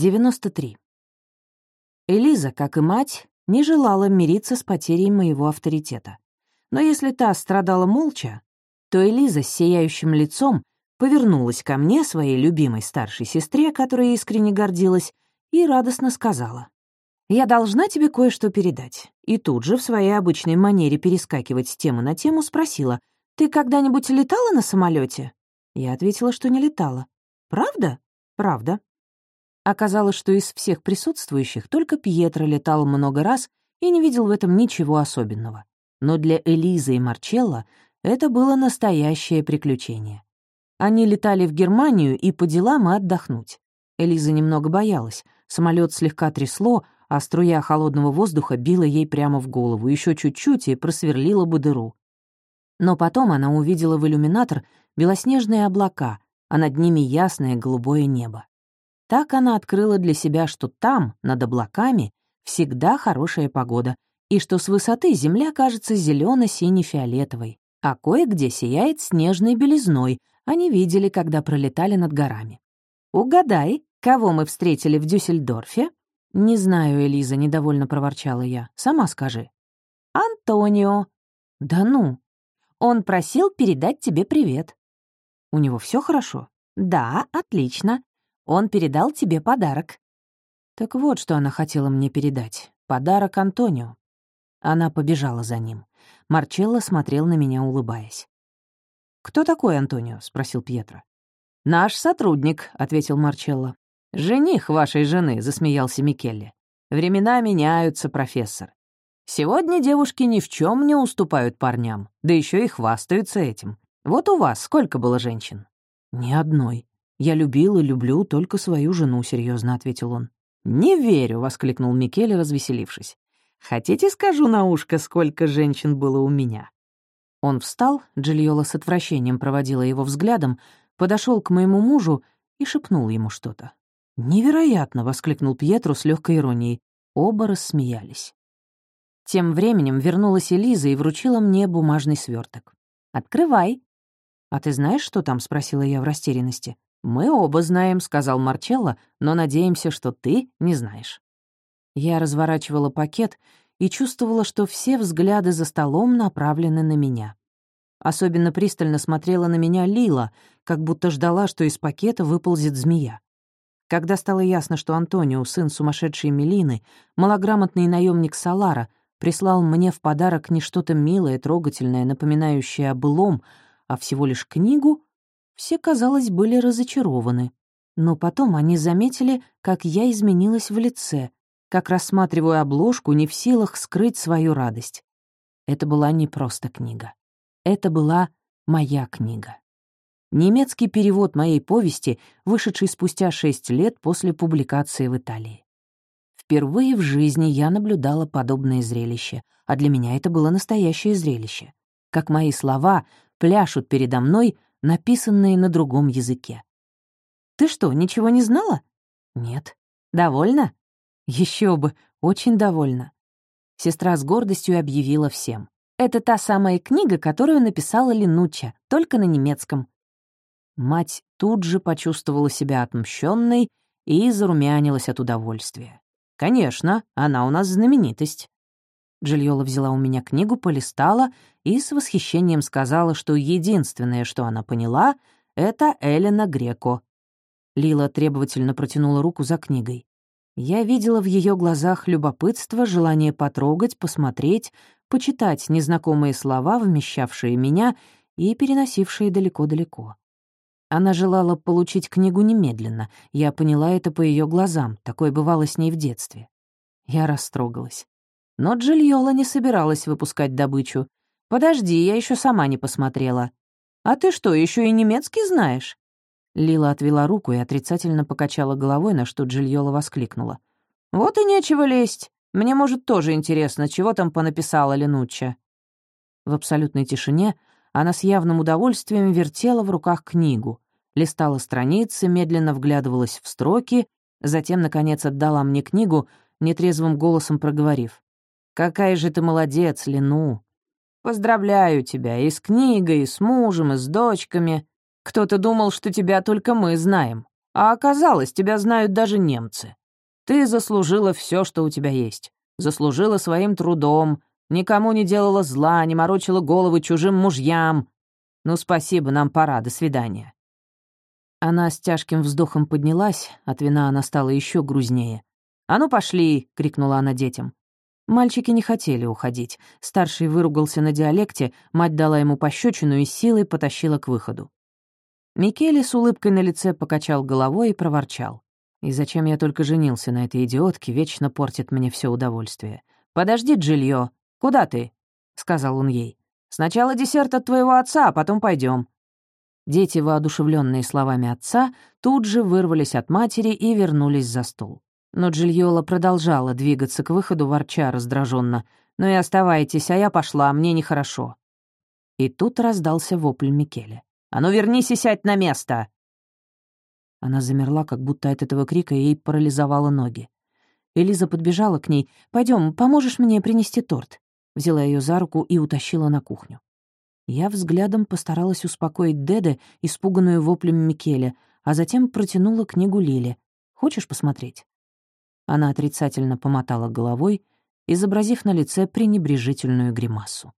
93. Элиза, как и мать, не желала мириться с потерей моего авторитета. Но если та страдала молча, то Элиза с сияющим лицом повернулась ко мне, своей любимой старшей сестре, которой искренне гордилась, и радостно сказала. «Я должна тебе кое-что передать». И тут же, в своей обычной манере перескакивать с темы на тему, спросила, «Ты когда-нибудь летала на самолете? Я ответила, что не летала. «Правда?» «Правда». Оказалось, что из всех присутствующих только Пьетро летал много раз и не видел в этом ничего особенного. Но для Элизы и Марчелла это было настоящее приключение. Они летали в Германию и по делам и отдохнуть. Элиза немного боялась. Самолет слегка трясло, а струя холодного воздуха била ей прямо в голову, еще чуть-чуть и просверлила бы дыру. Но потом она увидела в иллюминатор белоснежные облака, а над ними ясное голубое небо. Так она открыла для себя, что там, над облаками, всегда хорошая погода, и что с высоты земля кажется зелено сине фиолетовой а кое-где сияет снежной белизной, они видели, когда пролетали над горами. «Угадай, кого мы встретили в Дюссельдорфе?» «Не знаю, Элиза», — недовольно проворчала я. «Сама скажи». «Антонио». «Да ну». «Он просил передать тебе привет». «У него все хорошо?» «Да, отлично. Он передал тебе подарок». Так вот, что она хотела мне передать. Подарок Антонио. Она побежала за ним. Марчелло смотрел на меня, улыбаясь. «Кто такой Антонио?» — спросил Пьетро. «Наш сотрудник», — ответил Марчелло. «Жених вашей жены», — засмеялся Микелли. «Времена меняются, профессор. Сегодня девушки ни в чем не уступают парням, да еще и хвастаются этим. Вот у вас сколько было женщин?» «Ни одной. Я любил и люблю только свою жену», — серьезно ответил он. «Не верю», — воскликнул Микеле, развеселившись. «Хотите, скажу на ушко, сколько женщин было у меня?» Он встал, Джильола с отвращением проводила его взглядом, подошел к моему мужу и шепнул ему что-то. «Невероятно!» — воскликнул Пьетро с легкой иронией. Оба рассмеялись. Тем временем вернулась Элиза и вручила мне бумажный сверток. «Открывай». «А ты знаешь, что там?» — спросила я в растерянности. «Мы оба знаем», — сказал Марчелло, «но надеемся, что ты не знаешь». Я разворачивала пакет и чувствовала, что все взгляды за столом направлены на меня. Особенно пристально смотрела на меня Лила, как будто ждала, что из пакета выползет змея. Когда стало ясно, что Антонио, сын сумасшедшей Мелины, малограмотный наемник Салара, прислал мне в подарок не что-то милое, трогательное, напоминающее о былом, а всего лишь книгу, все, казалось, были разочарованы. Но потом они заметили, как я изменилась в лице, как рассматриваю обложку, не в силах скрыть свою радость. Это была не просто книга. Это была моя книга. Немецкий перевод моей повести, вышедший спустя шесть лет после публикации в Италии. Впервые в жизни я наблюдала подобное зрелище, а для меня это было настоящее зрелище. Как мои слова пляшут передо мной, написанные на другом языке. «Ты что, ничего не знала?» «Нет». «Довольно?» Еще бы, очень довольна. Сестра с гордостью объявила всем. Это та самая книга, которую написала Ленуча, только на немецком. Мать тут же почувствовала себя отмщенной и зарумянилась от удовольствия. «Конечно, она у нас знаменитость». Джильола взяла у меня книгу, полистала и с восхищением сказала, что единственное, что она поняла, — это Элена Греко. Лила требовательно протянула руку за книгой. Я видела в ее глазах любопытство, желание потрогать, посмотреть, почитать незнакомые слова, вмещавшие меня и переносившие далеко-далеко. Она желала получить книгу немедленно. Я поняла это по ее глазам, такое бывало с ней в детстве. Я растрогалась. Но Джильола не собиралась выпускать добычу. «Подожди, я еще сама не посмотрела». «А ты что, еще и немецкий знаешь?» Лила отвела руку и отрицательно покачала головой, на что Джильола воскликнула. «Вот и нечего лезть. Мне, может, тоже интересно, чего там понаписала Ленучча». В абсолютной тишине она с явным удовольствием вертела в руках книгу, листала страницы, медленно вглядывалась в строки, затем, наконец, отдала мне книгу, нетрезвым голосом проговорив. «Какая же ты молодец, Лену! Поздравляю тебя и с книгой, и с мужем, и с дочками. Кто-то думал, что тебя только мы знаем. А оказалось, тебя знают даже немцы. Ты заслужила все, что у тебя есть. Заслужила своим трудом, никому не делала зла, не морочила головы чужим мужьям. Ну, спасибо, нам пора, до свидания». Она с тяжким вздохом поднялась, от вина она стала еще грузнее. «А ну, пошли!» — крикнула она детям. Мальчики не хотели уходить. Старший выругался на диалекте, мать дала ему пощечину и силой потащила к выходу. Микеле с улыбкой на лице покачал головой и проворчал. «И зачем я только женился на этой идиотке, вечно портит мне все удовольствие. Подожди, Джильо, куда ты?» — сказал он ей. «Сначала десерт от твоего отца, а потом пойдем. Дети, воодушевленные словами отца, тут же вырвались от матери и вернулись за стол. Но Джильола продолжала двигаться к выходу, ворча раздраженно. «Ну и оставайтесь, а я пошла, мне нехорошо». И тут раздался вопль Микеле. «А ну вернись и сядь на место!» Она замерла, как будто от этого крика ей парализовало ноги. Элиза подбежала к ней. Пойдем, поможешь мне принести торт?» Взяла ее за руку и утащила на кухню. Я взглядом постаралась успокоить Деде, испуганную воплем Микеле, а затем протянула книгу Лиле. «Хочешь посмотреть?» Она отрицательно помотала головой, изобразив на лице пренебрежительную гримасу.